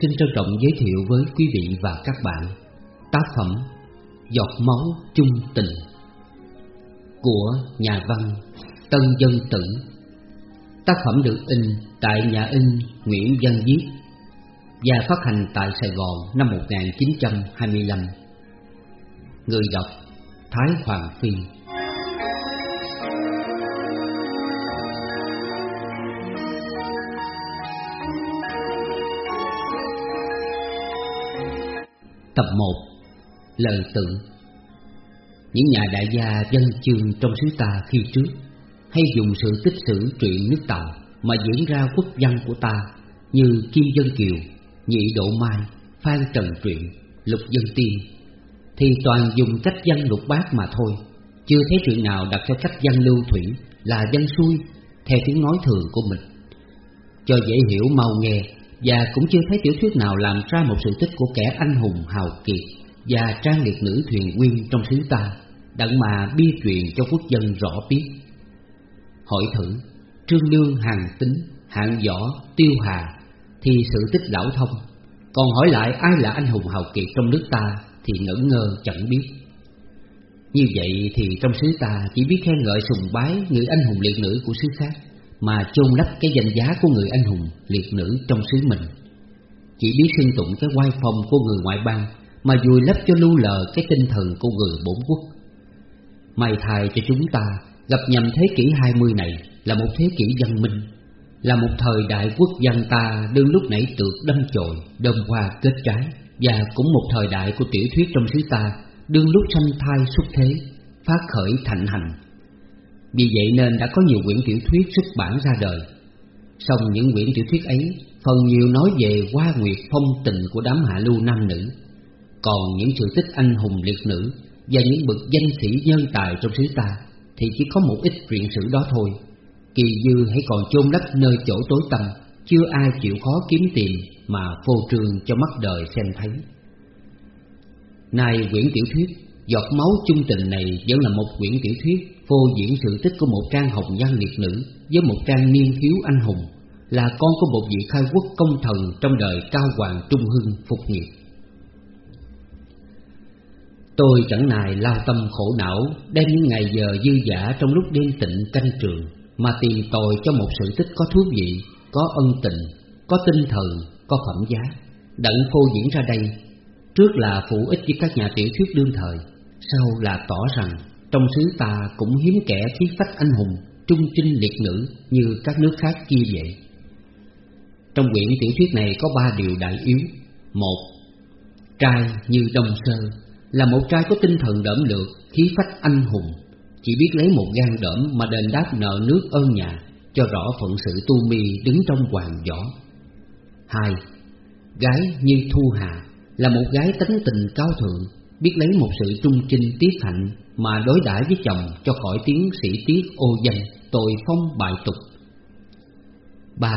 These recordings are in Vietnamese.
xin trân trọng giới thiệu với quý vị và các bạn tác phẩm Giọt máu chung tình của nhà văn Tân Dân Tử. Tác phẩm được in tại nhà in Nguyễn Văn Viết và phát hành tại Sài Gòn năm 1925. Người đọc Thái Hoàng Phi Tập 1 Lời tự Những nhà đại gia dân chương trong xứ ta khi trước Hay dùng sự tích sử truyện nước Tàu Mà diễn ra quốc văn của ta Như Kim Dân Kiều, Nhị Độ Mai, Phan Trần Truyện, Lục Dân Tiên Thì toàn dùng cách văn lục bát mà thôi. Chưa thấy chuyện nào đặt cho cách văn lưu thủy Là văn xuôi Theo tiếng nói thường của mình. Cho dễ hiểu mau nghe và cũng chưa thấy tiểu thuyết nào làm ra một sự tích của kẻ anh hùng hào kiệt và trang liệt nữ thuyền quyên trong xứ ta, đặng mà bia truyền cho quốc dân rõ biết. Hỏi thử, Trương Lương hàng tính, hạng võ, tiêu hà, thì sự tích lão thông. Còn hỏi lại ai là anh hùng hào kiệt trong nước ta thì ngẩn ngơ chẳng biết. Như vậy thì trong xứ ta chỉ biết khen ngợi sùng bái người anh hùng liệt nữ của xứ khác mà chôn lấp cái danh giá của người anh hùng liệt nữ trong xứ mình. Chỉ biết xưng tụng cái oai phong của người ngoại bang mà vùi lấp cho lưu lờ cái tinh thần của người bổn quốc. May thay cho chúng ta gặp nhầm thế kỷ 20 này là một thế kỷ văn minh, là một thời đại quốc dân ta đương lúc nãy tược đâm chồi, đơm hoa kết trái, và cũng một thời đại của tiểu thuyết trong xứ ta đương lúc sanh thai xuất thế, phát khởi thạnh hành vì vậy nên đã có nhiều quyển tiểu thuyết xuất bản ra đời. Song những quyển tiểu thuyết ấy, Phần nhiều nói về hoa nguyệt phong tình của đám hạ lưu nam nữ. Còn những sự tích anh hùng liệt nữ Và những bậc danh sĩ nhân tài trong xứ ta Thì chỉ có một ít truyện sử đó thôi. Kỳ dư hãy còn chôn lấp nơi chỗ tối tăm, Chưa ai chịu khó kiếm tìm Mà phô trương cho mắt đời xem thấy. Nay quyển tiểu thuyết, Giọt máu chung tình này vẫn là một quyển tiểu thuyết phô diễn sự tích của một trang hồng nhan liệt nữ với một trang niên thiếu anh hùng là con của một vị khai quốc công thần trong đời cao hoàng trung hưng phục nghiệp. Tôi chẳng nài lao tâm khổ não đem những ngày giờ dư giả trong lúc đêm tịnh canh trường mà tìm tòi cho một sự tích có thú vị, có ân tình, có tinh thần, có phẩm giá, đặng phô diễn ra đây. Trước là phụ ích với các nhà tiểu thuyết đương thời, sau là tỏ rằng trong xứ ta cũng hiếm kẻ khí phách anh hùng Trung trinh liệt nữ như các nước khác kia vậy. Trong quyển tiểu thuyết này có ba điều đại yếu. Một, trai như Đông Sơ Là một trai có tinh thần đỡm lược, khí phách anh hùng. Chỉ biết lấy một gan đỡm mà đền đáp nợ nước ơn nhà Cho rõ phận sự tu mi đứng trong hoàng võ. Hai, gái như Thu Hà Là một gái tánh tình cao thượng Biết lấy một sự trung trinh tiết hạnh mà đối đãi với chồng cho khỏi tiếng sĩ tiết ô danh, tội phong bại tục. Ba,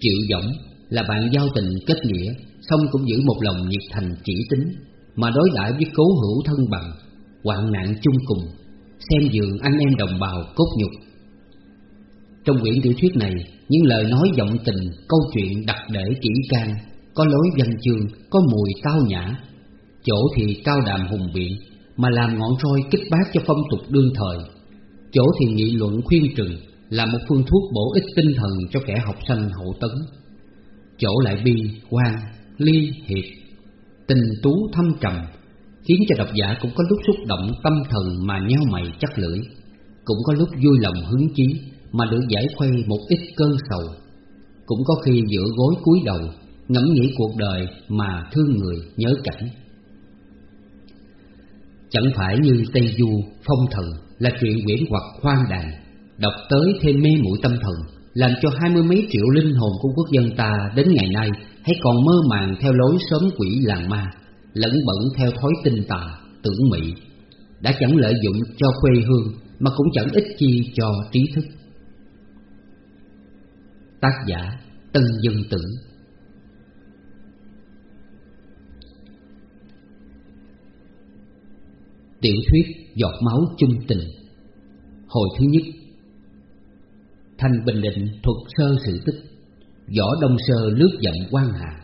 Triệu Dõng là bạn giao tình kết nghĩa, song cũng giữ một lòng nhiệt thành chỉ tính, mà đối đãi với cố hữu thân bằng, hoạn nạn chung cùng, xem dường anh em đồng bào cốt nhục. Trong quyển tiểu thuyết này, những lời nói giọng tình, câu chuyện đặc để kỹ càng, có lối văn chương, có mùi tao nhã, chỗ thì cao đàm hùng biện, mà làm ngọn roi kích bác cho phong tục đương thời. Chỗ thì nghị luận khuyên trừng là một phương thuốc bổ ích tinh thần cho kẻ học sanh hậu tấn. Chỗ lại bi, quan, ly, hiệp, tình tú thâm trầm, khiến cho độc giả cũng có lúc xúc động tâm thần mà nheo mày chắc lưỡi, cũng có lúc vui lòng hứng chí mà được giải khuây một ít cơn sầu, cũng có khi giữa gối cúi đầu ngẫm nghĩ cuộc đời mà thương người nhớ cảnh. Chẳng phải như Tây Du, Phong Thần là chuyện quyển hoặc hoang đàn Đọc tới thêm mê muội tâm thần Làm cho hai mươi mấy triệu linh hồn của quốc dân ta đến ngày nay Hay còn mơ màng theo lối sớm quỷ làng ma Lẫn bẩn theo thói tinh tà, tưởng mị. Đã chẳng lợi dụng cho quê hương Mà cũng chẳng ích chi cho trí thức. Tác giả Tân Dân Tử Tiểu thuyết Giọt máu chung tình. Hồi thứ nhất, Thanh Bình Định thuật sơ sự tích, Võ Đông Sơ lướt giận quan hạ.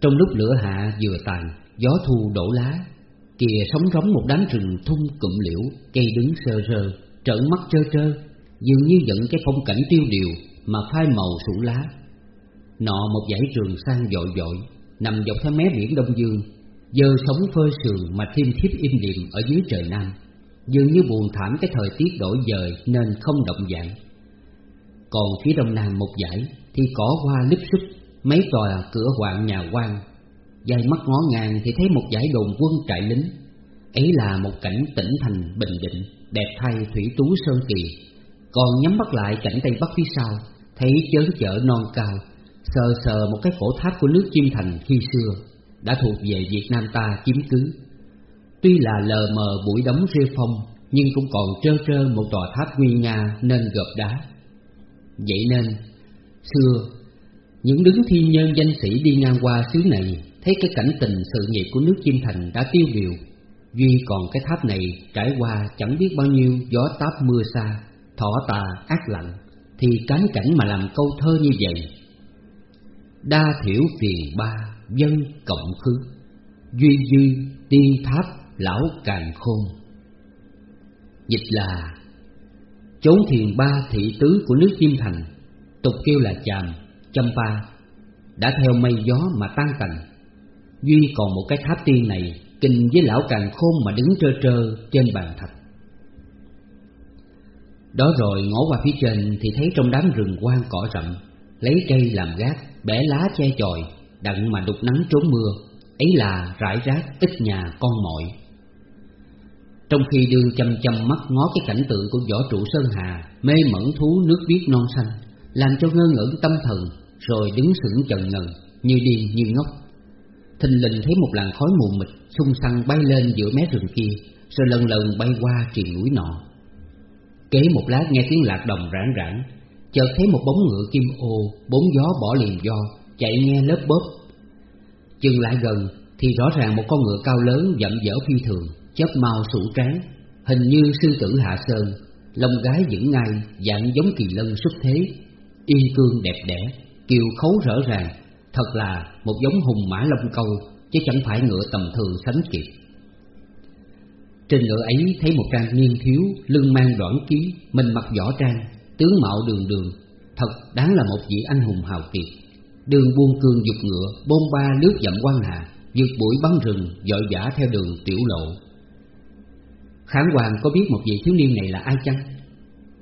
Trong lúc lửa hạ vừa tàn, Gió thu đổ lá, Kìa sóng rống một đám rừng thung cụm liễu Cây đứng sơ sơ Trợn mắt trơ trơ Dường như dẫn cái phong cảnh tiêu điều Mà phai màu sủ lá. Nọ một dãy trường sang dội dội, Nằm dọc theo mé biển Đông Dương Giờ sống phơi sườn mà thêm thiếp im lìm Ở dưới trời Nam, Dường như buồn thảm cái thời tiết đổi dời Nên không động dạng Còn phía đông nam một dãy Thì cỏ hoa lấp xúc Mấy tòa cửa hoạn nhà quan Dài mắt ngó ngang thì thấy một dải đồn quân trại lính. Ấy là một cảnh tỉnh thành bình định, Đẹp thay thủy tú sơn kỳ. Còn nhắm mắt lại cảnh Tây Bắc phía sau, Thấy chớn chở non cao, Sờ sờ một cái cổ tháp của nước Chim Thành khi xưa. Đã thuộc về Việt Nam ta chiếm cứ. Tuy là lờ mờ bụi đóng rêu phong Nhưng cũng còn trơ trơ một tòa tháp nguy nga nên gợp đá. Vậy nên, xưa, những đứng thi nhân danh sĩ đi ngang qua xứ này Thấy cái cảnh tình sự nghiệp của nước kim Thành đã tiêu điều Duy còn cái tháp này trải qua chẳng biết bao nhiêu gió táp mưa xa Thỏ tà ác lạnh Thì cánh cảnh mà làm câu thơ như vậy. Đa thiểu phiền ba dân cộng khứ. Duy duy tiên tháp lão càng khôn. Dịch là Chốn thiền ba thị tứ của nước kim Thành Tục kêu là chàm, champa Đã theo mây gió mà tan tành. Duy còn một cái tháp tiên này Kinh với lão càng khôn mà đứng trơ trơ trên bàn thạch. Đó rồi ngó qua phía trên Thì thấy trong đám rừng quang cỏ rậm Lấy cây làm gác Bẻ lá che chòi. Đặng mà đục nắng trốn mưa Ấy là rải rác ít nhà con mọi. Trong khi đương chăm chăm mắt ngó cái cảnh tượng của võ trụ Sơn Hà Mê mẩn thú nước biếc non xanh Làm cho ngơ ngẩn tâm thần Rồi đứng sững chần ngần Như điên như ngốc thình lình thấy một làn khói mù mịt xung xăng bay lên giữa mé rừng kia, rồi lần lần bay qua triền núi nọ. Kế một lát nghe tiếng lạc đồng rãng rãng, chợt thấy một bóng ngựa kim ô, bốn gió bỏ liền do, chạy nghe lớp bóp. Chừng lại gần thì rõ ràng một con ngựa cao lớn dậm dở phi thường, chớp mau sủ trán, hình như sư tử hạ sơn, lông gái vững ngay, dạng giống kỳ lân xuất thế, yên cương đẹp đẽ, kiều khấu rõ ràng, Thật là một giống hùng mã lông câu Chứ chẳng phải ngựa tầm thường sánh kịp Trên ngựa ấy thấy một trang niên thiếu Lưng mang đoạn ký Mình mặc võ trang Tướng mạo đường đường Thật đáng là một vị anh hùng hào kiệt Đường buôn cương dục ngựa Bôn ba lướt dặm quan hà vượt bụi bắn rừng dội vã theo đường tiểu lộ khán hoàng có biết một vị thiếu niên này là ai chăng?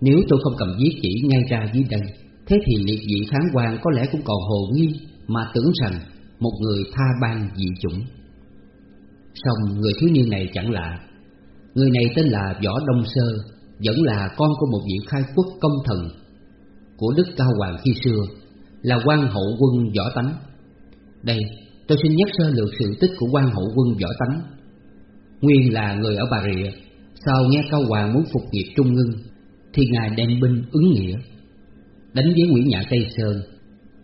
Nếu tôi không cầm viết chỉ ngay ra dưới đây Thế thì liệt vị khán hoàng có lẽ cũng còn hồ nghi mà tưởng rằng một người tha ban dị chủng. Song người thiếu niên này chẳng lạ, người này tên là Võ Đông Sơ, vẫn là con của một vị khai quốc công thần của Đức Cao Hoàng khi xưa, là quan hậu quân Võ Tánh. Đây, tôi xin nhắc sơ lược sự tích của quan hậu quân Võ Tánh. Nguyên là người ở Bà Rịa, sau nghe Cao Hoàng muốn phục nghiệp Trung Ngưng, thì ngài đem binh ứng nghĩa, đánh với Nguyễn Nhã Tây Sơn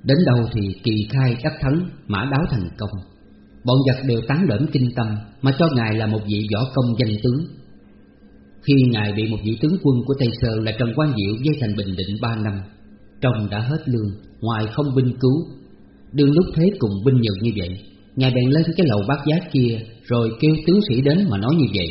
Đến đâu thì kỳ khai đắc thắng, mã đáo thành công Bọn giặc đều tán đỡn kinh tâm Mà cho Ngài là một vị võ công danh tướng Khi Ngài bị một vị tướng quân của Tây Sơn là Trần Quang Diệu dây thành Bình Định ba năm trong đã hết lương, ngoài không binh cứu. Đương lúc thế cùng binh nhược như vậy Ngài bèn lên cái lầu bát giá kia Rồi kêu tướng sĩ đến mà nói như vậy.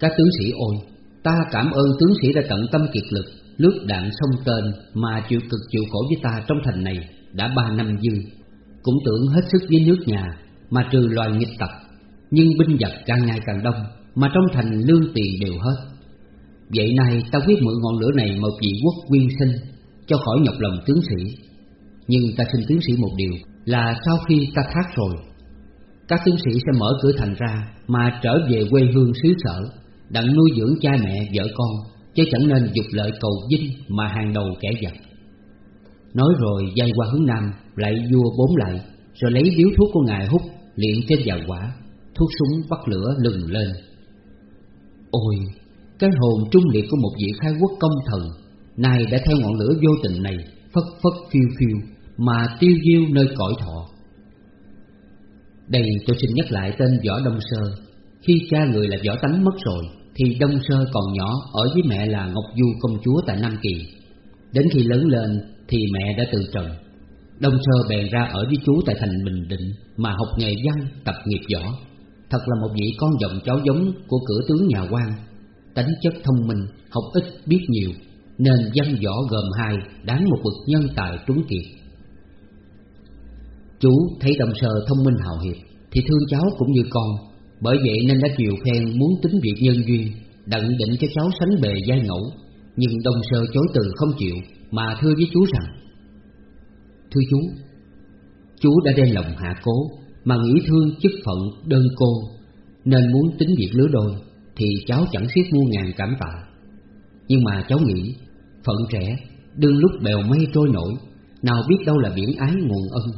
Các tướng sĩ ôi Ta cảm ơn tướng sĩ đã tận tâm kiệt lực lướt đạn sông tên mà chịu cực chịu khổ với ta trong thành này đã ba năm dư, cũng tưởng hết sức với nước nhà mà trừ loài nghịch tặc, nhưng binh giặc càng ngày càng đông mà trong thành lương tiền đều hết. Vậy nay ta quyết mượn ngọn lửa này một vị quốc quyên sinh cho khỏi nhọc lòng tướng sĩ. Nhưng ta xin tướng sĩ một điều là sau khi ta thác rồi, các tướng sĩ sẽ mở cửa thành ra mà trở về quê hương xứ sở, đặng nuôi dưỡng cha mẹ vợ con chứ chẳng nên dục lợi cầu vinh mà hàng đầu kẻ giặc. Nói rồi dây qua hướng nam, lại vua bốn lại, rồi lấy điếu thuốc của ngài hút, liện trên vào quả, thuốc súng bắt lửa lừng lên. Ôi, cái hồn trung liệt của một vị khai quốc công thần, này đã theo ngọn lửa vô tình này, phất phất phiêu phiêu, mà tiêu diêu nơi cõi thọ. Đây tôi xin nhắc lại tên Võ Đông Sơ, khi cha người là Võ Tánh mất rồi, thì Đông Sơ còn nhỏ ở với mẹ là Ngọc Du công chúa tại Nam Kỳ. Đến khi lớn lên thì mẹ đã từ trần. Đông Sơ bèn ra ở với chú tại thành Bình Định Mà học nghề văn tập nghiệp võ Thật là một vị con dòng cháu giống của cửa tướng nhà quan Tính chất thông minh, học ít biết nhiều Nên văn võ gồm hai Đáng một bậc nhân tài trúng kiệt Chú thấy đồng Sơ thông minh hào hiệp Thì thương cháu cũng như con Bởi vậy nên đã chiều khen muốn tính việc nhân duyên Đặng định cho cháu sánh bề giai ngẫu Nhưng đồng Sơ chối từ không chịu Mà thưa với chú rằng Thưa chú Chú đã đem lòng hạ cố Mà nghĩ thương chức phận đơn cô Nên muốn tính việc lứa đôi. Thì cháu chẳng xiết mua ngàn cảm tạ Nhưng mà cháu nghĩ Phận trẻ Đương lúc bèo mây trôi nổi Nào biết đâu là biển ái nguồn ân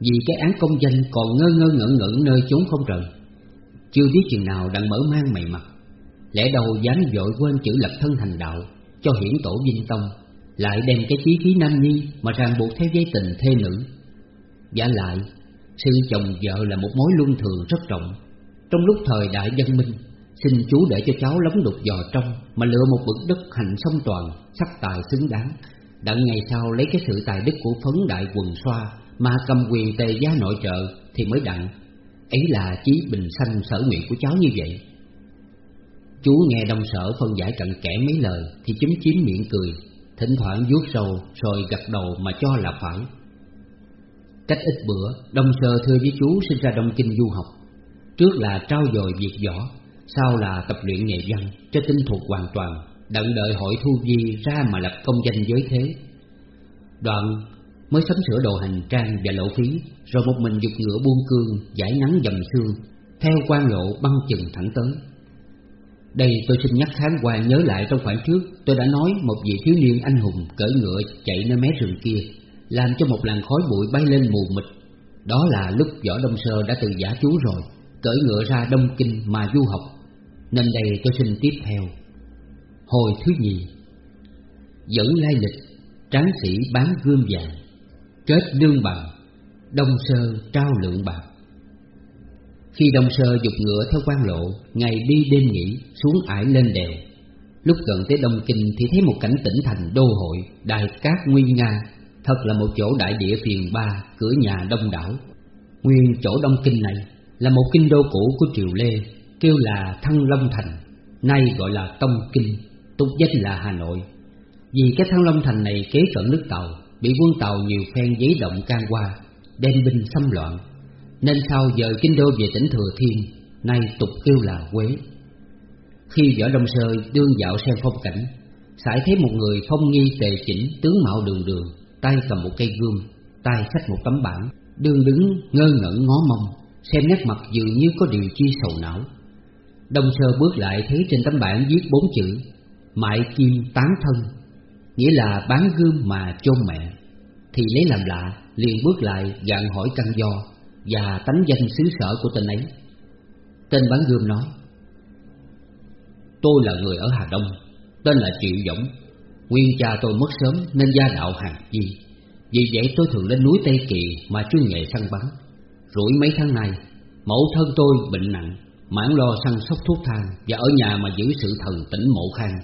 Vì cái án công danh còn ngơ ngơ ngẩn ngẩn nơi chốn không trời Chưa biết chừng nào đang mở mang mày mặt Lẽ đâu dám vội quên chữ lập thân thành đạo Cho hiển tổ vinh tông lại đem cái chí khí nam nhi mà ràng buộc theo dây tình thê nữ. Giả lại, sự chồng vợ là một mối luân thường rất trọng. Trong lúc thời đại dân minh, xin chú để cho cháu lóng đục dò trong mà lựa một bậc đất hành song toàn, sắc tài xứng đáng. Đặng ngày sau lấy cái sự tài đức của phấn đại quần xoa mà cầm quyền tề gia nội trợ thì mới đặng. Ấy là chí bình sanh sở nguyện của cháu như vậy. Chú nghe đông sở phân giải cận kẽ mấy lời thì chúm chím miệng cười Thỉnh thoảng vuốt sâu rồi gật đầu mà cho là phải Cách ít bữa Đông Sơ thưa với chú sinh ra Đông Kinh du học Trước là trao dồi việc võ sau là tập luyện nghệ văn, Cho tinh thuộc hoàn toàn, Đặng đợi hội thu vi ra mà lập công danh giới thế. Đoạn mới sắm sửa đồ hành trang và lộ phí, Rồi một mình dục ngựa buông cương, Giải nắng dầm sương, Theo quan lộ băng chừng thẳng tới. Đây tôi xin nhắc tháng qua nhớ lại trong khoảng trước, Tôi đã nói một vị thiếu niên anh hùng cởi ngựa chạy nơi mé rừng kia, Làm cho một làn khói bụi bay lên mù mịt. Đó là lúc Võ Đông Sơ đã từ giả chú rồi, Cởi ngựa ra Đông Kinh mà du học. Nên đây tôi xin tiếp theo. Hồi thứ nhì Dẫn lai lịch, Tráng sĩ bán gươm vàng, Kết lương bằng, Đông Sơ trao lượng bạc. Khi Đông Sơ dục ngựa theo quan lộ, Ngày đi đêm nghỉ, xuống ải lên đèo. Lúc gần tới Đông Kinh thì thấy một cảnh tỉnh thành đô hội, Đài cát nguy nga, Thật là một chỗ đại địa phiền ba, Cửa nhà đông đảo. Nguyên chỗ Đông Kinh này Là một kinh đô cũ của Triều Lê. Kêu là Thăng Long Thành, Nay gọi là Tông Kinh, Tục danh là Hà Nội. Vì cái Thăng Long Thành này kế cận nước Tàu, Bị quân Tàu nhiều phen giấy động can qua, Đem binh xâm loạn. Nên sau dời kinh đô về tỉnh Thừa Thiên, Nay tục kêu là Quế Khi Võ Đông Sơ đương dạo xem phong cảnh, Sải thấy một người phong nghi tề chỉnh Tướng mạo đường đường, Tay cầm một cây gươm, Tay xách một tấm bảng Đương đứng ngơ ngẩn ngó mông Xem nét mặt dường như có điều chi sầu não. Đông Sơ bước lại thấy trên tấm bảng viết bốn chữ Mại kim tán thân Nghĩa là bán gươm mà chôn mẹ Thì lấy làm lạ liền bước lại dạng hỏi căn do và tánh danh xứ sở của tên ấy. Tên bán gươm nói, Tôi là người ở Hà Đông, tên là Triệu dũng Nguyên cha tôi mất sớm nên gia đạo hàng chi. Vì vậy tôi thường lên núi Tây Kỳ mà chuyên nghề săn bắn. Rủi mấy tháng nay, mẫu thân tôi bệnh nặng, mãn lo săn sóc thuốc thang và ở nhà mà giữ sự thần tỉnh mộ khang,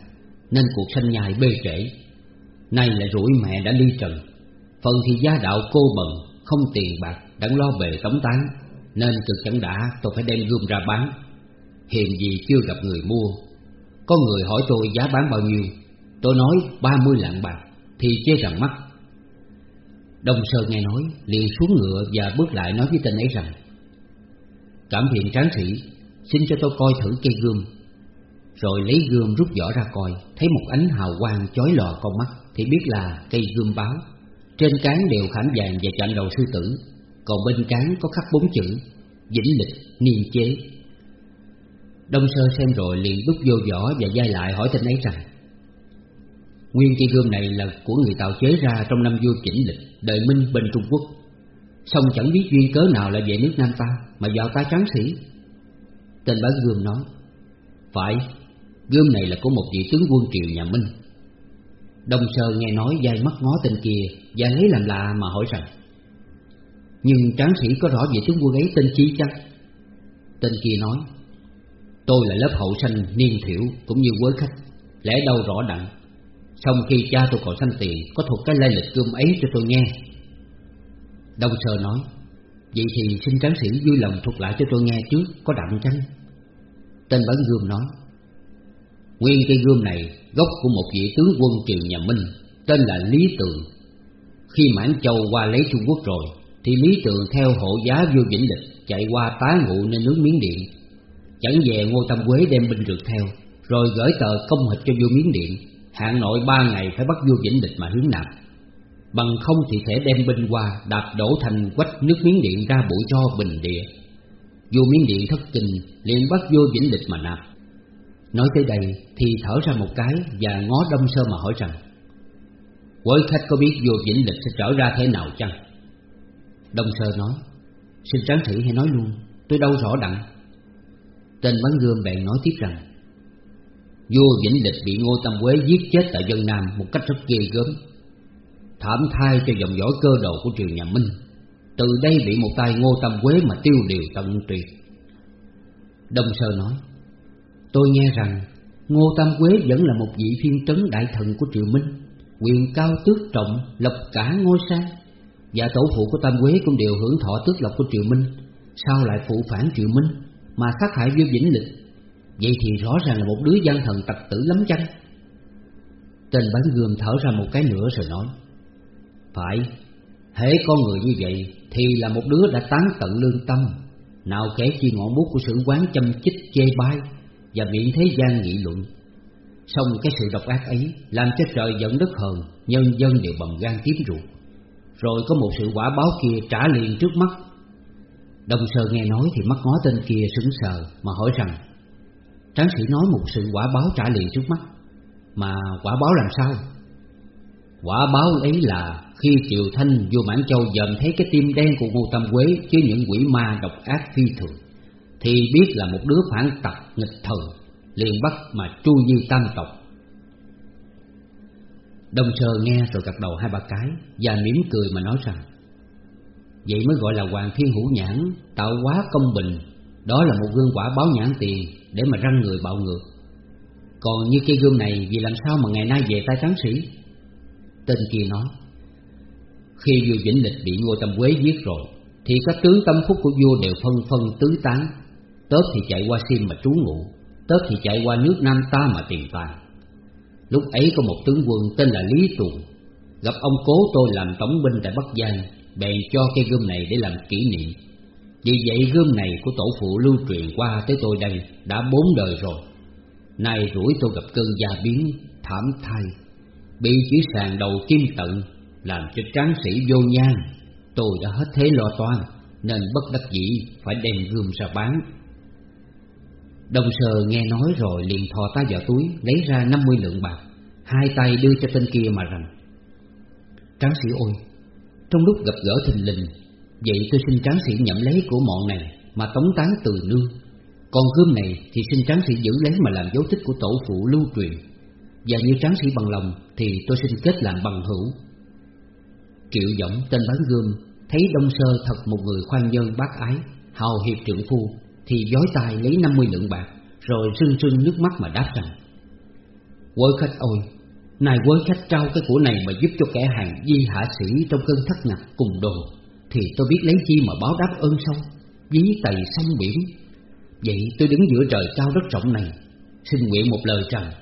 nên cuộc sanh nhai bê trễ. Nay lại rủi mẹ đã ly trần, phần thì gia đạo cô bần, không tiền bạc, đặng lo bề tống tán Nên cực chẳng đã tôi phải đem gươm ra bán. Hiền gì chưa gặp người mua. Có người hỏi tôi giá bán bao nhiêu Tôi nói ba mươi lạng bạc Thì chê rằng mắc. Đông Sơn nghe nói liền xuống ngựa và bước lại nói với tên ấy rằng Cảm phiền tráng sĩ Xin cho tôi coi thử cây gươm. Rồi lấy gươm rút vỏ ra coi, Thấy một ánh hào quang chói lò con mắt, Thì biết là cây gươm báo. Trên cán đều khảm vàng và chạm đầu sư tử, còn bên cán có khắc bốn chữ, Vĩnh lịch niên chế. Đông Sơ xem rồi liền đúc vô vỏ và dai lại hỏi tên ấy rằng, Nguyên cây gươm này là của người tạo chế ra trong năm vua chỉnh lịch, Đời Minh bên Trung Quốc. Xong chẳng biết duyên cớ nào lại về nước Nam ta, Mà vào ta tráng sĩ. Tên bán gươm nói Phải, gươm này là của một vị tướng quân triều nhà Minh. Đông Sơ nghe nói dai mắt ngó tên kia Và lấy làm lạ mà hỏi rằng nhưng tráng sĩ có rõ vị tướng quân ấy tên chi chăng? Tên kia nói Tôi là lớp hậu sanh niên thiểu Cũng như quới khách Lẽ đâu rõ đặng. Xong khi cha tôi còn sanh tiền Có thuộc cái lai lịch gươm ấy cho tôi nghe. Đông Sơ nói Vậy thì xin tráng sĩ vui lòng thuật lại cho tôi nghe trước Có đặng chăng? Tên bắn gươm nói, Nguyên cây gươm này, gốc của một vị tướng quân triều nhà Minh, Tên là Lý Tường. Khi Mãn Châu qua lấy Trung Quốc rồi, Thì Lý Tường theo hộ giá vua Vĩnh Lịch Chạy qua tá ngụ nơi nước Miến Điện. Chẳng về Ngô Tâm Quế đem binh rượt theo, Rồi gửi tờ công hịch cho vua Miến Điện. Hạn nội ba ngày phải bắt vua Vĩnh Lịch mà hướng nạp Bằng không thì thể đem binh qua Đạp đổ thành quách nước miếng Điện ra bụi cho bình địa. Vua miếng Điện thất kinh, liền bắt vua Vĩnh Lịch mà nạp. Nói tới đây thì thở ra một cái Và ngó Đông Sơ mà hỏi rằng Quới khách có biết vua Vĩnh Lịch sẽ trở ra thế nào chăng? Đông Sơ nói, Xin tráng thử hãy nói luôn, Tôi đâu rõ đặng. Tên bắn gươm bèn nói tiếp rằng, Vua Vĩnh Lịch bị Ngô Tâm Quế giết chết tại dân Nam Một cách rất ghê gớm. Thảm thai cho dòng dõi cơ đồ của triều nhà Minh. Từ đây bị một tay Ngô Tâm Quế mà tiêu điều tận tuyệt Đông Sơ nói Tôi nghe rằng Ngô Tam Quế vẫn là một vị phiên trấn đại thần của Triều Minh Quyền cao tước trọng, lập cả ngôi sang Và tổ phụ của Tam Quế cũng đều hưởng thọ tước lộc của Triều Minh Sao lại phụ phản Triều Minh Mà sát hại vua Vĩnh Lịch Vậy thì rõ ràng là một đứa gian thần tặc tử lắm chăng? Tên bán gươm thở ra một cái nữa rồi nói phải Hễ con người như vậy Thì là một đứa đã tán tận lương tâm Nào kể chi ngọn bút của sử quán châm chích chê bai và miệng thế gian nghị luận. Xong cái sự độc ác ấy làm cho trời giận đất hờn, nhân dân đều bầm gan kiếm ruột. Rồi có một sự quả báo kia trả liền trước mắt. Đồng sơ nghe nói thì mắt ngó tên kia sững sờ mà hỏi rằng Tráng sĩ nói một sự quả báo trả liền trước mắt Mà quả báo làm sao? Quả báo ấy là khi Triều Thanh vua Mãn Châu dần thấy cái tim đen của Ngô Tâm Quế chứa những quỷ ma độc ác phi thường, thì biết là một đứa phản tặc nghịch thần, liền bắt mà tru như tam tộc. Đông Sơ nghe rồi gật đầu hai ba cái Và mỉm cười mà nói rằng, Vậy mới gọi là Hoàng Thiên Hữu Nhãn, Tạo quá công bình, Đó là một gương quả báo nhãn tiền Để mà răng người bạo ngược. Còn như cây gươm này, Vì làm sao mà ngày nay về tay tráng sĩ? Tên kia nói. Khi vua Vĩnh Lịch bị Ngô Tâm Quế giết rồi, Thì các tướng tâm phúc của vua đều phân phân tứ tán. Tớp thì chạy qua Sim mà trú ngụ, Tớp thì chạy qua nước Nam ta mà tìm tài Lúc ấy có một tướng quân tên là Lý Tùng, Gặp ông cố tôi làm tổng binh tại Bắc Giang, Bèn cho cây gươm này để làm kỷ niệm. Vì vậy gươm này của tổ phụ lưu truyền qua tới tôi đây Đã bốn đời rồi. Nay rủi tôi gặp cơn gia biến, Thảm thai Bị chỉ sàn đầu kim tận, Làm cho tráng sĩ vô nhan Tôi đã hết thế lo toan, Nên bất đắc dĩ phải đem gươm ra bán. Đồng sờ nghe nói rồi liền thò tay vào túi, Lấy ra 50 lượng bạc, Hai tay đưa cho tên kia mà rằng, Tráng sĩ ôi, Trong lúc gặp gỡ thình lình, Vậy tôi xin tráng sĩ nhậm lấy của mọn này Mà tống tán từ nương. Còn gươm này thì xin tráng sĩ giữ lấy Mà làm dấu tích của tổ phụ lưu truyền. Và như tráng sĩ bằng lòng Thì tôi xin kết làm bằng hữu. Triệu giọng tên bán gươm Thấy Đông Sơ thật một người khoan nhân bác ái, Hào hiệp trưởng phu, thì giói tay lấy 50 lượng bạc, Rồi rưng rưng nước mắt mà đáp rằng Quới khách ôi Này quới khách trao cái của này mà giúp cho kẻ hàng di hạ sĩ Trong cơn thất ngặt cùng đồ, Thì tôi biết lấy chi mà báo đáp ơn sâu ví tày sông biển. Vậy tôi đứng giữa trời cao đất rộng này, Xin nguyện một lời rằng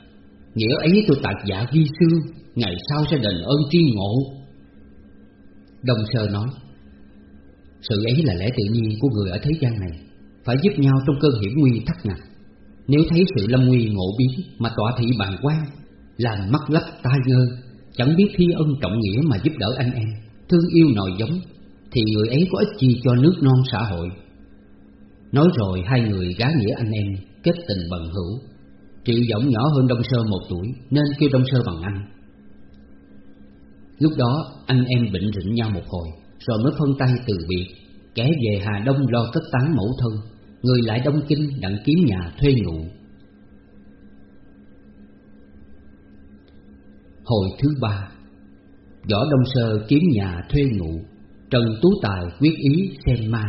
Nghĩa ấy tôi tạc giả ghi xương Ngày sau sẽ đền ơn tri ngộ Đồng sơ nói Sự ấy là lẽ tự nhiên của người ở thế gian này phải giúp nhau trong cơn hiểm nguy thắt ngặt. Nếu thấy sự lâm nguy ngộ biến mà tọa thị bàn quan, làm mắt lấp tai ngơ, chẳng biết thi ân trọng nghĩa mà giúp đỡ anh em, thương yêu nòi giống, thì người ấy có ích chi cho nước non xã hội. Nói rồi hai người gá nghĩa anh em, kết tình bằng hữu. Triệu giọng nhỏ hơn Đông Sơ một tuổi nên kêu Đông Sơ bằng anh. Lúc đó anh em bệnh rịnh nhau một hồi, rồi mới phân tay từ biệt, kẻ về Hà Đông lo cất tán mẫu thân Người lại đông kinh đặng kiếm nhà thuê ngụ Hồi thứ ba Võ Đông Sơ kiếm nhà thuê ngụ Trần Tú Tài quyết ý xem ma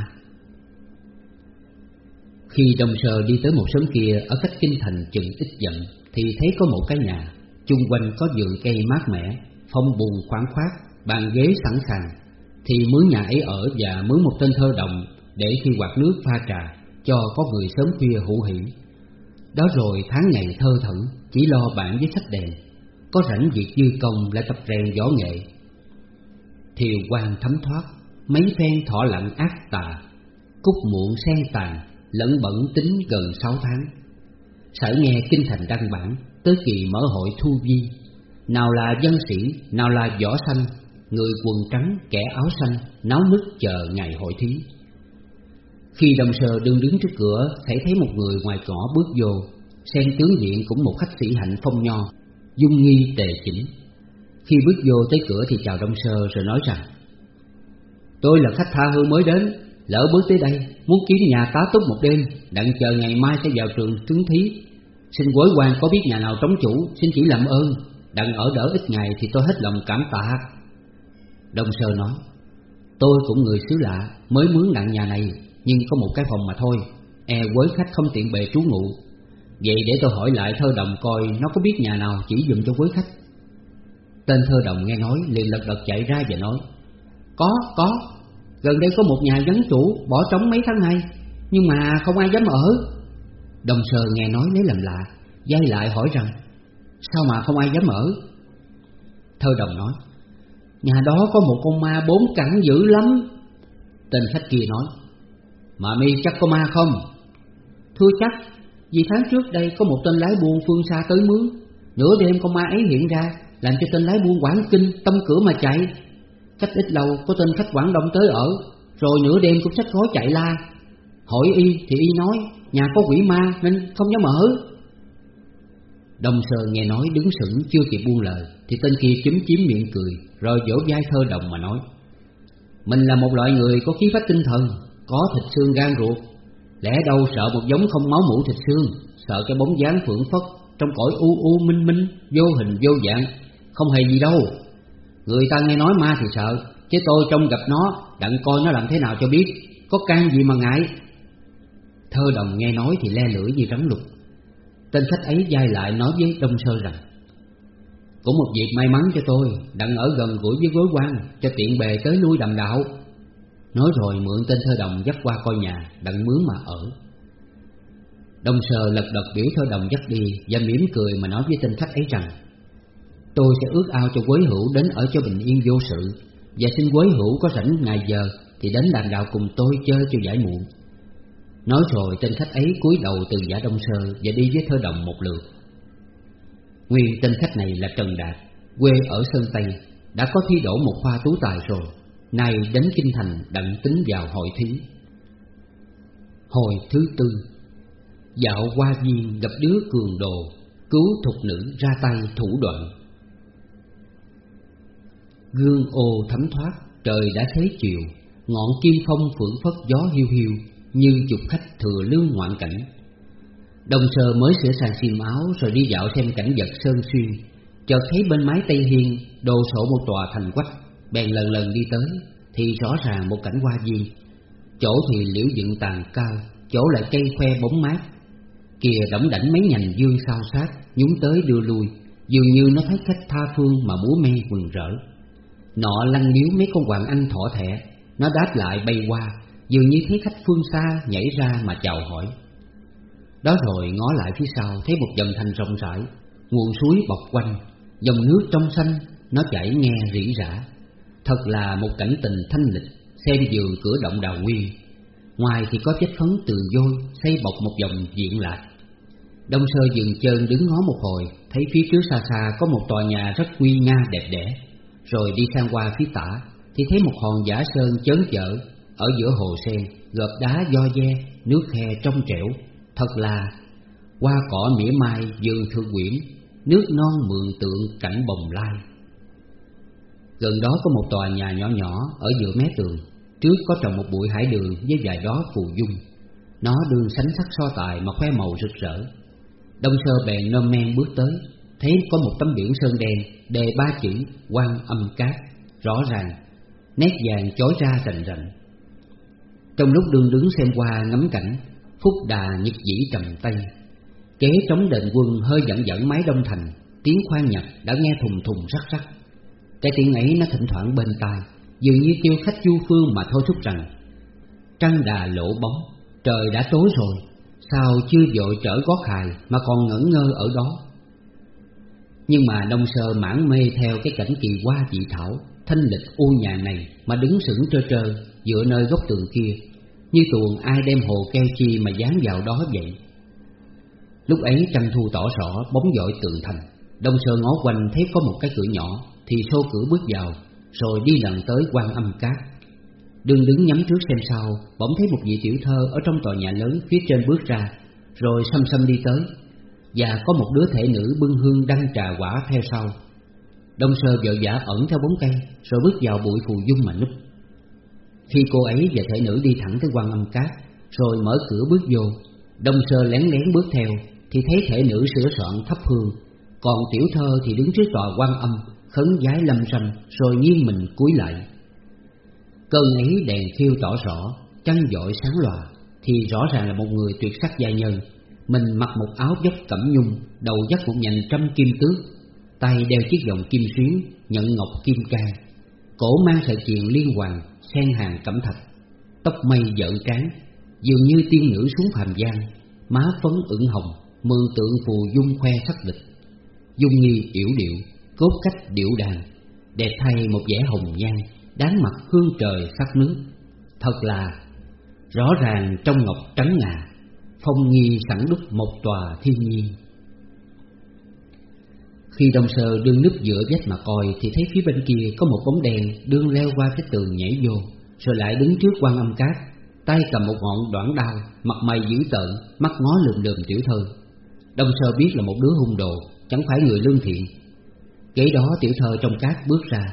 khi đồng Sơ đi tới một sớm kia Ở cách kinh thành chừng ít dặm, Thì thấy có một cái nhà, Chung quanh có vườn cây mát mẻ, Phong bùn khoáng khoát Bàn ghế sẵn sàng. Thì mướn nhà ấy ở và mướn một tên thơ đồng Để khi quạt nước pha trà Cho có người sớm khuya hữu hỉ Đó rồi tháng ngày thơ thẩn, Chỉ lo bạn với sách đèn Có rảnh việc dư công lại tập rèn võ nghệ. Thiều quan thấm thoát, Mấy phen thọ lặng ác tà Cúc muộn sen tàn Lẫn bẩn tính gần sáu tháng. Sở nghe kinh thành đăng bản Tới kỳ mở hội thu vi. Nào là dân sĩ, nào là võ xanh Người quần trắng, kẻ áo xanh Náo nức chờ ngày hội thí. Khi đồng sờ đương đứng trước cửa Thấy thấy một người ngoài cỏ bước vô Xem tướng diện cũng một khách sĩ hạnh phong nho Dung nghi tề chỉnh. Khi bước vô tới cửa thì chào đông sơ rồi nói rằng Tôi là khách tha hương mới đến. Lỡ bước tới đây Muốn kiếm nhà tá túc một đêm Đặng chờ ngày mai sẽ vào trường trứng thí. Xin quối quan có biết nhà nào trống chủ Xin chỉ làm ơn. Đặng ở đỡ ít ngày thì tôi hết lòng cảm tạ. Đông Sơ nói Tôi cũng người xứ lạ Mới mướn đặng nhà này Nhưng có một cái phòng mà thôi. E quới khách không tiện bề trú ngụ. Vậy để tôi hỏi lại thơ đồng coi Nó có biết nhà nào chỉ dùm cho quới khách. Tên thơ đồng nghe nói liền lật đật chạy ra và nói Có, có. Gần đây có một nhà vắng chủ Bỏ trống mấy tháng nay, Nhưng mà không ai dám ở. Đồng sờ nghe nói lấy làm lạ Dây lại hỏi rằng, Sao mà không ai dám ở? Thơ đồng nói, Nhà đó có một con ma bốn cẳng dữ lắm. Tên khách kia nói, Mà mi chắc có ma không? Thưa chắc, Vì tháng trước đây có một tên lái buôn phương xa tới mướn, Nửa đêm con ma ấy hiện ra, Làm cho tên lái buôn quảng kinh Tâm cửa mà chạy. Cách ít lâu có tên khách Quảng Đông tới ở, Rồi nửa đêm cũng sách gói chạy la. Hỏi y thì y nói, Nhà có quỷ ma nên không dám ở. Đông Sơ nghe nói đứng sững chưa kịp buông lời, Thì tên kia chúm chiếm miệng cười, Rồi vỗ vai thơ đồng mà nói, Mình là một loại người có khí phách tinh thần, Có thịt xương gan ruột. Lẽ đâu sợ một giống không máu mũ thịt xương, Sợ cái bóng dáng phượng phất Trong cõi u u minh minh, Vô hình vô dạng, Không hề gì đâu. Người ta nghe nói ma thì sợ, Chứ tôi trông gặp nó, Đặng coi nó làm thế nào cho biết. Có can gì mà ngại? Thơ đồng nghe nói thì le lưỡi như rắn lục. Tên khách ấy dai lại nói với Đông Sơ rằng Cũng một việc may mắn cho tôi, Đặng ở gần gũi với gối quan Cho tiện bề tới nuôi đầm đạo. Nói rồi mượn tên thơ đồng dắt qua coi nhà, Đặng mướn mà ở. Đông Sơ lật đật biểu thơ đồng dắt đi Và mỉm cười mà nói với tên khách ấy rằng Tôi sẽ ước ao cho quế hữu đến ở cho bình yên vô sự, Và xin quế hữu có rảnh ngày giờ Thì đến đàn đạo cùng tôi chơi cho giải muộn. Nói rồi, tên khách ấy cúi đầu từ giả đông sơ Và đi với thơ đồng một lượt. Nguyên tên khách này là Trần Đạt, Quê ở Sơn Tây, Đã có thi đổ một khoa tú tài rồi, Nay đến Kinh Thành đặng tính vào hội thí. Hồi thứ tư, Dạo qua viên gặp đứa cường đồ, Cứu thục nữ ra tay thủ đoạn. Gương ô thấm thoát, Trời đã thế chiều. Ngọn kim phong phượng phất gió hiu hiu, Như chục khách thừa lưu ngoạn cảnh. Đồng sơ mới sửa sang xiêm áo, Rồi đi dạo xem cảnh vật sơn xuyên. Chợt thấy bên mái Tây Hiên, Đồ sổ một tòa thành quách, Bèn lần lần đi tới, Thì rõ ràng một cảnh hoa viên. Chỗ thì liễu dựng tàn cao, Chỗ lại cây khoe bóng mát. Kìa đỏng đảnh mấy nhành dương sao sát, Nhúng tới đưa lui. Dường như nó thấy khách tha phương mà múa me mừng rỡ. Nọ lăn miếu mấy con hoàng anh thỏ thẻ. Nó đáp lại bay qua, Dường như thấy khách phương xa nhảy ra mà chào hỏi. Đó rồi ngó lại phía sau, Thấy một dòng thành rộng rãi. Nguồn suối bọc quanh, Dòng nước trong xanh, Nó chảy nghe rỉ rả. Thật là một cảnh tình thanh lịch, Xem giường cửa động đào nguyên. Ngoài thì có chất phấn từ vôi Xây bọc một dòng diện lạc. Đông sơ dừng chân đứng ngó một hồi, Thấy phía trước xa xa có một tòa nhà rất quy nga đẹp đẽ rồi đi sang qua phía tả, Thì thấy một hòn giả sơn chớn chở Ở giữa hồ sen, Gợp đá do de Nước khe trong trẻo. Thật là, Hoa cỏ mỉa mai vườn thư quyển, Nước non mượn tượng cảnh bồng lai. Gần đó có một tòa nhà nhỏ nhỏ Ở giữa mé tường, Trước có trồng một bụi hải đường với vài đó phù dung. Nó đương sánh sắc so tài mà khoe màu rực rỡ. Đông sơ bèn nôm men bước tới. Thấy có một tấm biển sơn đen Đề ba chữ quan âm cát Rõ ràng Nét vàng chói ra rành rành. Trong lúc đương đứng xem qua ngắm cảnh Phúc đà nhật dĩ trầm tay Kế trống đền quân hơi dẫn dẫn mái đông thành Tiếng khoan nhật đã nghe thùng thùng rắc rắc. Cái tiếng ấy nó thỉnh thoảng bên tai Dường như kêu khách du phương mà thôi thúc rằng Trăng đà lộ bóng, trời đã tối rồi Sao chưa vội trở gót hài mà còn ngẩn ngơ ở đó? Nhưng mà đông sơ mãn mê theo cái cảnh kỳ hoa dị thảo, Thanh lịch u nhà này mà đứng sững trơ trơ Dựa nơi góc tường kia, Như tuồng ai đem hồ keo chi mà dán vào đó vậy. Lúc ấy trăng thu tỏ rõ bóng dội tường thành Đông sơ ngó quanh thấy có một cái cửa nhỏ, Thì xô cửa bước vào, Rồi đi lần tới quan âm cát. Đường đứng nhắm trước xem sau Bỗng thấy một vị tiểu thơ ở trong tòa nhà lớn phía trên bước ra, Rồi xăm xăm đi tới. Và có một đứa thể nữ bưng hương đăng trà quả theo sau. Đông sơ vợ giả ẩn theo bóng cây, Rồi bước vào bụi phù dung mà núp. Khi cô ấy và thể nữ đi thẳng tới quan âm cát, Rồi mở cửa bước vô, Đông sơ lén lén bước theo, Thì thấy thể nữ sửa soạn thắp hương. Còn tiểu thơ thì đứng trước tòa quan âm, Khấn giái lâm ranh Rồi nghiêng mình cúi lại. Cơn ấy đèn khiêu tỏ rõ Trăng dội sáng lòa, Thì rõ ràng là một người tuyệt sắc gia nhân. Mình mặc một áo dốc cẩm nhung, Đầu dắt một nhành trăm kim tước, tay đeo chiếc vòng kim xuyến, Nhận ngọc kim can Cổ mang sợi chuyền liên hoàng Sen hàng cẩm thạch. Tóc mây dợn trán Dường như tiên nữ xuống phàm gian. Má phấn ửng hồng Mường tượng phù dung khoe sắc lịch. Dung nghi yểu điệu, Cốt cách điệu đàn. Đẹp thay một vẻ hồng nhan, Đáng mặt hương trời sắc nước. Thật là, Rõ ràng trong ngọc trắng ngà. Phong nghi sẵn đúc một tòa thiên nhiên. Khi đông sơ đương núp giữa vách mà coi, Thì thấy phía bên kia có một bóng đèn Đương leo qua cái tường nhảy vô, Rồi lại đứng trước quan âm cát, Tay cầm một ngọn đoạn đao, Mặt mày dữ tợn, Mắt ngó lườm lườm tiểu thơ Đông sơ biết là một đứa hung đồ, Chẳng phải người lương thiện. Kế đó, tiểu thơ trong cát bước ra,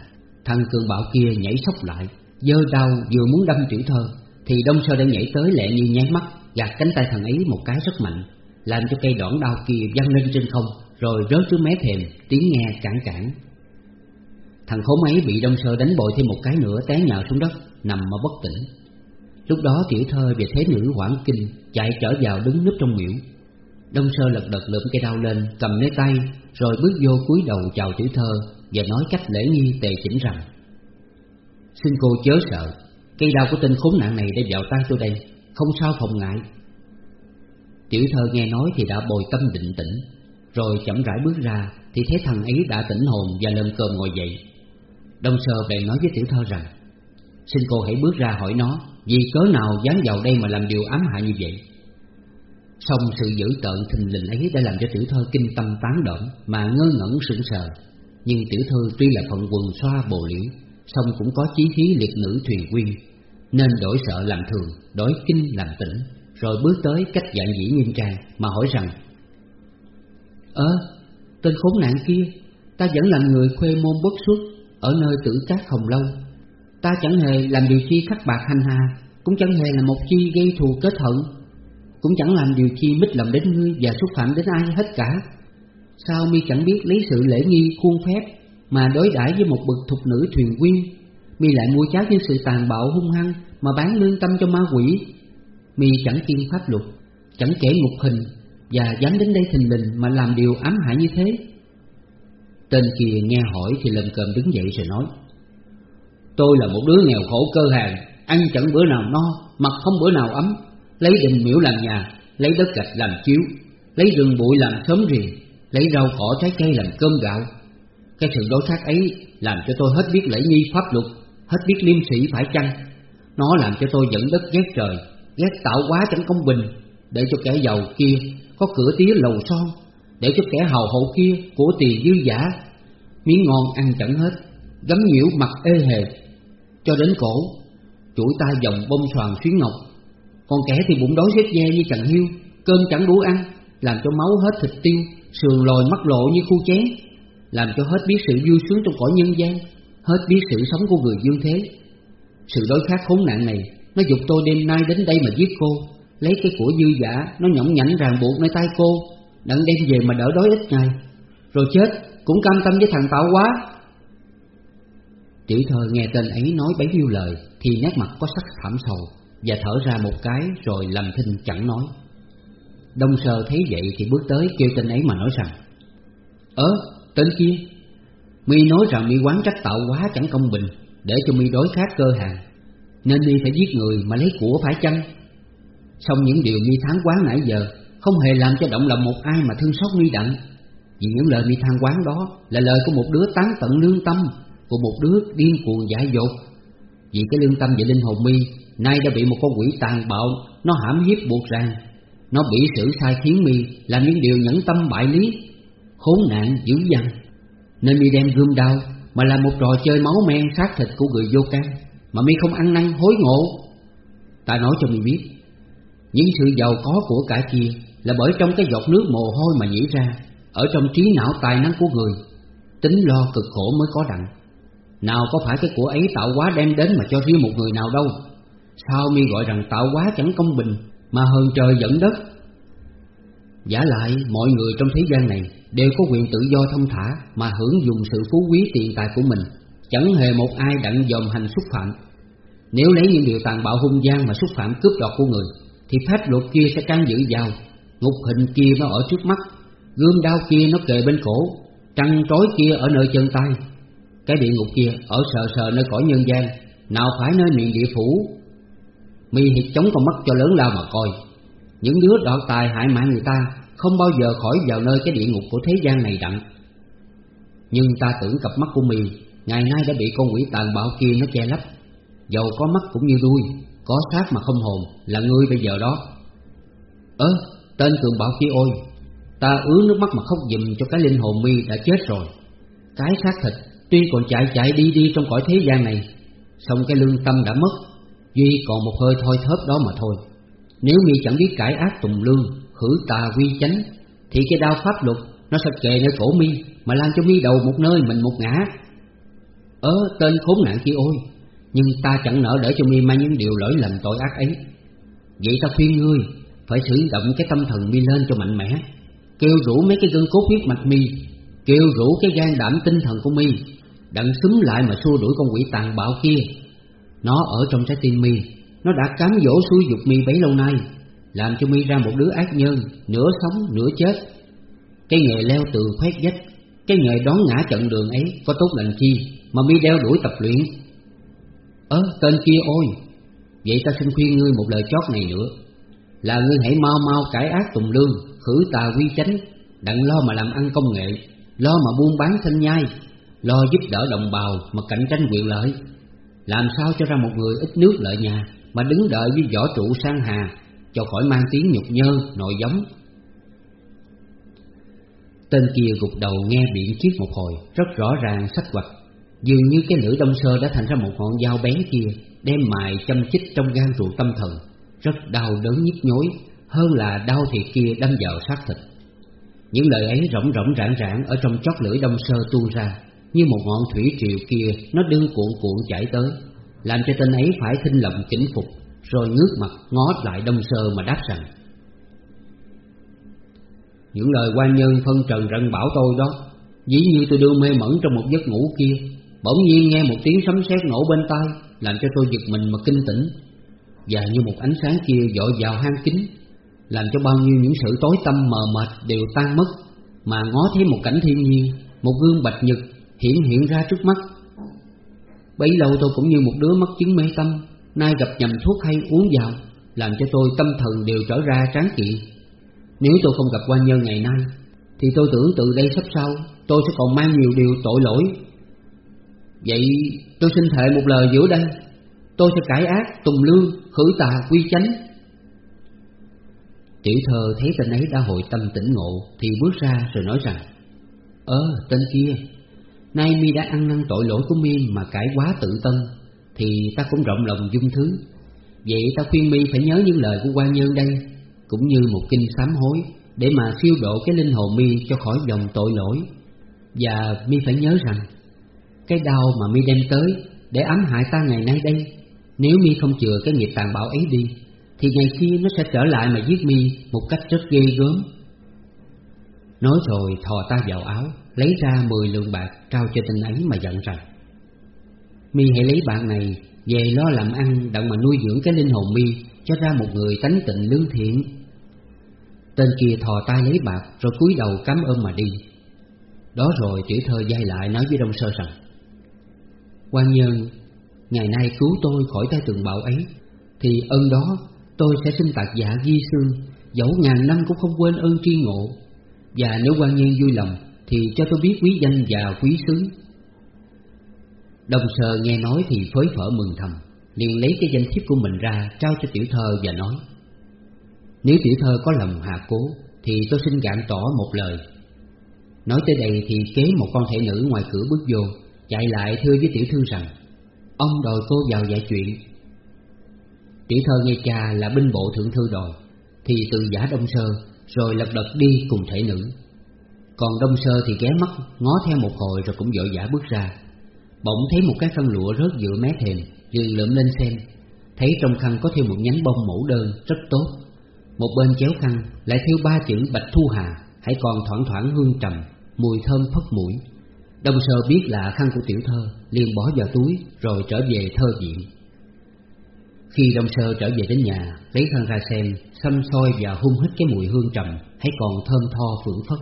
Thằng cường bạo kia nhảy sốc lại Dơ đau vừa muốn đâm tiểu thơ thì đông sơ đã nhảy tới lẹ như nháy mắt Gạt cánh tay thằng ấy một cái rất mạnh, Làm cho cây đoạn đao kia văng lên trên không, Rồi rớt xuống mé thềm, Tiếng nghe cản cản Thằng khốn ấy bị đông sơ đánh bội thêm một cái nữa Té nhào xuống đất, Nằm mà bất tỉnh. Lúc đó tiểu thơ về thế nữ hoảng kinh Chạy trở vào đứng núp trong miễu. Đông sơ lật đật lượm cây đao lên, Cầm lấy tay, Rồi bước vô cúi đầu chào tiểu thơ Và nói cách lễ nghi tề chỉnh rằng, Xin cô chớ sợ Cây đau của tên khốn nạn này đã vào tay tôi đây, Không sao phòng ngại. Tiểu thơ nghe nói thì đã bồi tâm định tĩnh, Rồi chậm rãi bước ra Thì thấy thằng ấy đã tỉnh hồn và lơm cơm ngồi dậy. Đông sơ bèn nói với tiểu thơ rằng, Xin cô hãy bước ra hỏi nó, Vì cớ nào dám vào đây mà làm điều ám hại như vậy? Xong sự dữ tợn thình lình ấy đã làm cho tiểu thơ kinh tâm tán động Mà ngơ ngẩn sững sờ. Nhưng tiểu thơ tuy là phận quần xoa bồ liễu Xong cũng có chí khí liệt nữ thuyền quyên Nên đổi sợ làm thường, đổi kinh làm tĩnh Rồi bước tới cách dạng dĩ nghiêm trang Mà hỏi rằng Ơ, tên khốn nạn kia Ta vẫn là người khuê môn bất xuất Ở nơi tử cát hồng lâu. Ta chẳng hề làm điều chi khắc bạc hành hà Cũng chẳng hề là một chi gây thù kết hận Cũng chẳng làm điều chi mít lòng đến ngươi Và xúc phạm đến ai hết cả. Sao mi chẳng biết lấy sự lễ nghi khuôn phép mà đối đãi với một bậc thục nữ thuyền quyên. Mi lại mua cháo với sự tàn bạo hung hăng Mà bán lương tâm cho ma quỷ. Mi chẳng kiên pháp luật, Chẳng kể ngục hình Và dám đến đây thình lình mà làm điều ám hại như thế. Tên kia nghe hỏi thì lần cơm đứng dậy rồi nói, Tôi là một đứa nghèo khổ cơ hàng, Ăn chẳng bữa nào no, Mặc không bữa nào ấm. Lấy đình miễu làm nhà, Lấy đất gạch làm chiếu, Lấy rừng bụi làm khóm riềng Lấy rau cỏ trái cây làm cơm gạo. Cái sự đối khác ấy Làm cho tôi hết biết lễ nghi pháp luật, Hết biết liêm sĩ phải chăng? Nó làm cho tôi dẫn đất ghét trời, Ghét tạo quá chẳng công bình, Để cho kẻ giàu kia Có cửa tía lầu son, Để cho kẻ hào hậu kia Của tiền dư giả. Miếng ngon ăn chẳng hết, Gấm nhiễu mặt ê hề. Cho đến cổ, chuỗi tay vòng bông xoàn xuyến ngọc. Còn kẻ thì bụng đói xếp ve như chẳng hiu, cơm chẳng đủ ăn, làm cho máu hết thịt tiêu, sườn lồi mắt lộ như khu chén làm cho hết biết sự vui sướng trong cõi nhân gian hết biết sự sống của người dương thế. Sự đối khác khốn nạn này nó dục tôi đêm nay đến đây mà giết cô lấy cái của dư giả nó nhõng nhảnh ràng buộc nơi tay cô đặng đem về mà đỡ đói ít ngày rồi chết cũng cam tâm với thằng tạo quá Tiểu thơ nghe tên ấy nói bấy nhiêu lời Thì nét mặt có sắc thảm sầu Và thở ra một cái rồi lầm thinh chẳng nói. Đông sơ thấy vậy thì bước tới kêu tên ấy mà nói rằng Ơ, tới khi Mi nói rằng mi quán trách tạo quá chẳng công bình, Để cho mi đối khát cơ hàng. Nên mi phải giết người mà lấy của phải chăng? Xong những điều mi tháng quán nãy giờ, Không hề làm cho động lòng một ai mà thương xót mi đặng. Vì những lời mi than quán đó Là lời của một đứa tán tận lương tâm, Của một đứa điên cuồng dại dột. Vì cái lương tâm và linh hồn mi, Nay đã bị một con quỷ tàn bạo, Nó hãm hiếp buộc ràng. Nó bị sự sai khiến mi Làm những điều nhẫn tâm bại lý. Khốn nạn dữ dằn. Nên mi đem gươm đao, Mà làm một trò chơi máu men xác thịt của người vô can, Mà mi không ăn năn hối ngộ. Ta nói cho mi biết, Những sự giàu có của cả kia Là bởi trong cái giọt nước mồ hôi mà nhảy ra, Ở trong trí não tài năng của người, Tính lo cực khổ mới có đặng. Nào có phải cái của ấy tạo hóa đem đến mà cho riêng một người nào đâu? Sao mi gọi rằng tạo hóa chẳng công bình, Mà hơn trời dẫn đất? Giả lại, mọi người trong thế gian này Đều có quyền tự do thông thả Mà hưởng dùng sự phú quý tiền tài của mình. Chẳng hề một ai đặng dòm hành xúc phạm. Nếu lấy những điều tàn bạo hung gian Mà xúc phạm cướp đoạt của người, Thì pháp luật kia sẽ can dự vào Ngục hình kia nó ở trước mắt, Gươm đao kia nó kề bên cổ, Trăng trói kia ở nơi chân tay. Cái địa ngục kia ở sờ sờ nơi cõi nhân gian, Nào phải nơi miệng địa phủ. Mi hiệt chống con mắt cho lớn lao mà coi. Những đứa đoạt tài hại mạng người ta Không bao giờ khỏi vào nơi cái địa ngục của thế gian này đặng. Nhưng ta tưởng cặp mắt của mình Ngày nay đã bị con quỷ tàn bạo kia nó che lấp. Dầu có mắt cũng như đuôi, Có xác mà không hồn, Là ngươi bây giờ đó. Ơ, tên cường bạo kia ôi, Ta ứa nước mắt mà khóc dùm cho cái linh hồn mi đã chết rồi. Cái xác thịt Tuy còn chạy chạy đi đi trong cõi thế gian này Xong cái lương tâm đã mất, Duy còn một hơi thôi thớp đó mà thôi. Nếu mi chẳng biết cải ác tùng lương, Khử tà quy chánh, Thì cái đao pháp luật Nó sẽ kề nơi cổ mi Mà làm cho mi đầu một nơi mình một ngã. Ớ, tên khốn nạn kia ôi, Nhưng ta chẳng nỡ để cho mi mang những điều lỗi lầm tội ác ấy. Vậy ta khuyên ngươi, Phải sử động cái tâm thần mi lên cho mạnh mẽ. Kêu rủ mấy cái gân cốt huyết mạch mi, Kêu rủ cái gan đảm tinh thần của mi, Đặng xúm lại mà xua đuổi con quỷ tàn bạo kia. Nó ở trong trái tim mi. Nó đã cám dỗ xui dục mi bấy lâu nay, Làm cho mi ra một đứa ác nhân, Nửa sống, nửa chết. Cái nghề leo tường khoét vách, Cái nghề đón ngã trận đường ấy Có tốt lành chi Mà mi đeo đuổi tập luyện? Ơ, tên kia ôi, Vậy ta xin khuyên ngươi một lời chót này nữa. Là ngươi hãy mau mau cải ác tùng lương, Khử tà quy chánh, Đặng lo mà làm ăn công nghệ, Lo mà buôn bán sinh nhai, Lo giúp đỡ đồng bào mà cạnh tranh quyền lợi. Làm sao cho ra một người ít nước lợi nhà? Mà đứng đợi với võ trụ sang hà Cho khỏi mang tiếng nhục nhơ, nội giống. Tên kia gục đầu nghe biện chiếc một hồi Rất rõ ràng sắc quạch Dường như cái lưỡi đông sơ đã thành ra một ngọn dao bén kia Đem mài châm chích trong gan ruột tâm thần. Rất đau đớn nhức nhối Hơn là đau thiệt kia đâm vào xác thịt. Những lời ấy rỗng rỗng rãng rãng Ở trong chót lưỡi đông sơ tu ra như một ngọn thủy triều kia nó đương cuộn cuộn chảy tới, làm cho tên ấy phải thinh lậm chỉnh phục, rồi ngước mặt ngó lại đông sơ mà đáp rằng những lời quan nhân phân trần rận bảo tôi đó, dĩ như tôi đưa mê mẩn trong một giấc ngủ kia, bỗng nhiên nghe một tiếng sấm sét nổ bên tai, làm cho tôi giật mình mà kinh tỉnh, và như một ánh sáng kia dội vào hang kính, làm cho bao nhiêu những sự tối tâm mờ mệt đều tan mất, mà ngó thấy một cảnh thiên nhiên, một gương bạch nhật hiện hiện ra trước mắt. Bấy lâu tôi cũng như một đứa mất chứng mê tâm, nay gặp nhầm thuốc hay uống vào, làm cho tôi tâm thần đều trở ra tráng kiện. Nếu tôi không gặp quan nhân ngày nay, thì tôi tưởng từ đây sắp sau tôi sẽ còn mang nhiều điều tội lỗi. Vậy tôi xin thệ một lời giữa đây, tôi sẽ cải ác, tùng lương, khử tà, quy chánh. Tiểu thơ thấy tên ấy đã hội tâm tỉnh ngộ thì bước ra rồi nói rằng Ơ tên kia Nay mi đã ăn năn tội lỗi của mi mà cải quá tự tân Thì ta cũng rộng lòng dung thứ. Vậy ta khuyên mi phải nhớ những lời của quan nhân đây, Cũng như một kinh sám hối, Để mà siêu độ cái linh hồn mi cho khỏi dòng tội lỗi. Và mi phải nhớ rằng, Cái đau mà mi đem tới Để ám hại ta ngày nay đây, Nếu mi không chừa cái nghiệp tàn bạo ấy đi, Thì ngày kia nó sẽ trở lại mà giết mi Một cách rất ghê gớm. Nói rồi thò ta vào áo. Lấy ra mười lượng bạc trao cho tên ấy mà giận rằng, Mi hãy lấy bạc này về lo làm ăn đặng mà nuôi dưỡng cái linh hồn mi cho ra một người tánh tịnh lương thiện. Tên kia thò tay lấy bạc rồi cúi đầu cảm ơn mà đi. Đó rồi tiểu thơ dây lại nói với Đông Sơ rằng, quan nhân, Ngày nay cứu tôi khỏi tay tường bạo ấy, Thì ơn đó tôi sẽ xin tạc dạ ghi xương Dẫu ngàn năm cũng không quên ơn tri ngộ Và nếu quan nhân vui lòng thì cho tôi biết quý danh và quý xứ. Đồng sờ nghe nói thì phới phở mừng thầm, liền lấy cái danh thiếp của mình ra trao cho tiểu thơ và nói, Nếu tiểu thơ có lòng hạ cố Thì tôi xin gạn tỏ một lời. Nói tới đây thì kế một con thể nữ ngoài cửa bước vô, Chạy lại thưa với tiểu thư rằng, Ông đòi cô vào giải chuyện. Tiểu thơ nghe cha là binh bộ thượng thư đòi Thì từ giả đông sơ Rồi lật đật đi cùng thể nữ. Còn đông sơ thì ghé mắt Ngó theo một hồi rồi cũng vội vã bước ra. Bỗng thấy một cái khăn lụa rớt giữa mé thềm liền lượm lên xem. Thấy trong khăn có thêm một nhánh bông mẫu đơn rất tốt. Một bên chéo khăn lại theo ba chữ Bạch Thu Hà Hãy còn thoảng thoảng hương trầm, mùi thơm phất mũi. Đông sơ biết là khăn của tiểu thơ liền bỏ vào túi rồi trở về thơ viện. Khi đông sơ trở về đến nhà Lấy khăn ra xem Xăm soi và hung hít cái mùi hương trầm Hãy còn thơm tho phưởng phất.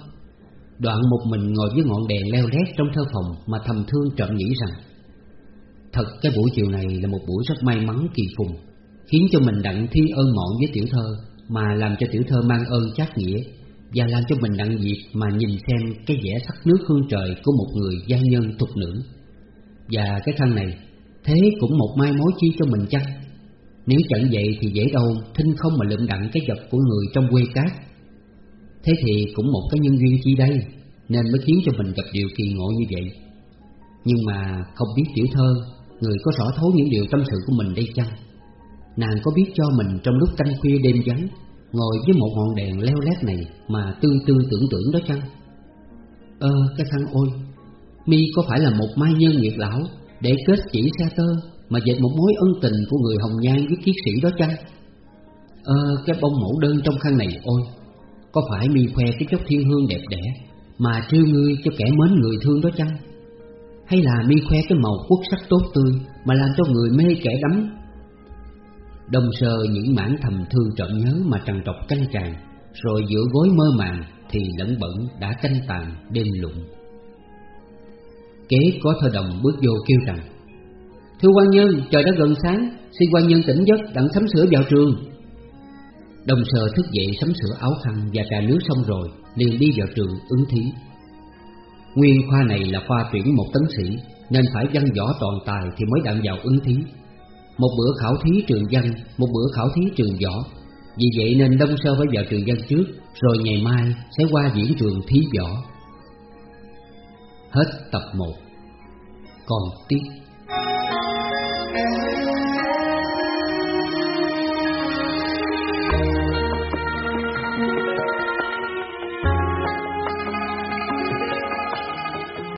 Đoạn một mình ngồi với ngọn đèn leo lét trong thơ phòng Mà thầm thương trộm nghĩ rằng, Thật, cái buổi chiều này là một buổi rất may mắn kỳ phùng, Khiến cho mình đặng thi ơn mọn với tiểu thơ, Mà làm cho tiểu thơ mang ơn chát nghĩa, Và làm cho mình đặng dịp mà nhìn xem cái vẻ sắc nước hương trời Của một người gia nhân thục nữ. Và cái khăn này, Thế cũng một mai mối chi cho mình chăng? Nếu chẳng vậy thì dễ đâu, Thinh không mà lượm đặng cái vật của người trong quê cát. Thế thì cũng một cái nhân duyên chi đây, Nên mới khiến cho mình gặp điều kỳ ngộ như vậy. Nhưng mà không biết tiểu thơ, Người có rõ thấu những điều tâm sự của mình đây chăng? Nàng có biết cho mình trong lúc canh khuya đêm vắng, Ngồi với một ngọn đèn leo lét này Mà tư tư tưởng tưởng đó chăng? Ơ, cái thằng ôi, mi có phải là một mai nhân nguyệt lão Để kết chỉ xe tơ Mà dệt một mối ân tình của người hồng nhan với kiết sĩ đó chăng? Ơ, cái bông mẫu đơn trong khăn này, ôi có phải mi khoe cái chốc thiên hương đẹp đẽ Mà trêu ngươi cho kẻ mến người thương đó chăng? Hay là mi khoe cái màu quốc sắc tốt tươi Mà làm cho người mê kẻ đắm? Đông sơ những mảng thầm thương trọn nhớ mà trằn trọc canh tràn, Rồi giữa gối mơ màng Thì lẫn bẩn đã canh tàn đêm lụng Kế có thơ đồng bước vô kêu rằng, Thưa quan nhân, trời đã gần sáng, Xin quan nhân tỉnh giấc đặng sắm sửa vào trường. Đông sơ thức dậy sắm sửa áo khăn và trà nước xong rồi liền đi vào trường ứng thí. Nguyên khoa này là khoa tuyển một tấn sĩ Nên phải văn võ toàn tài thì mới đặng vào ứng thí. Một bữa khảo thí trường văn, một bữa khảo thí trường võ. Vì vậy nên Đông Sơ phải vào trường văn trước Rồi ngày mai sẽ qua diễn trường thí võ. Hết tập 1 Còn tiếp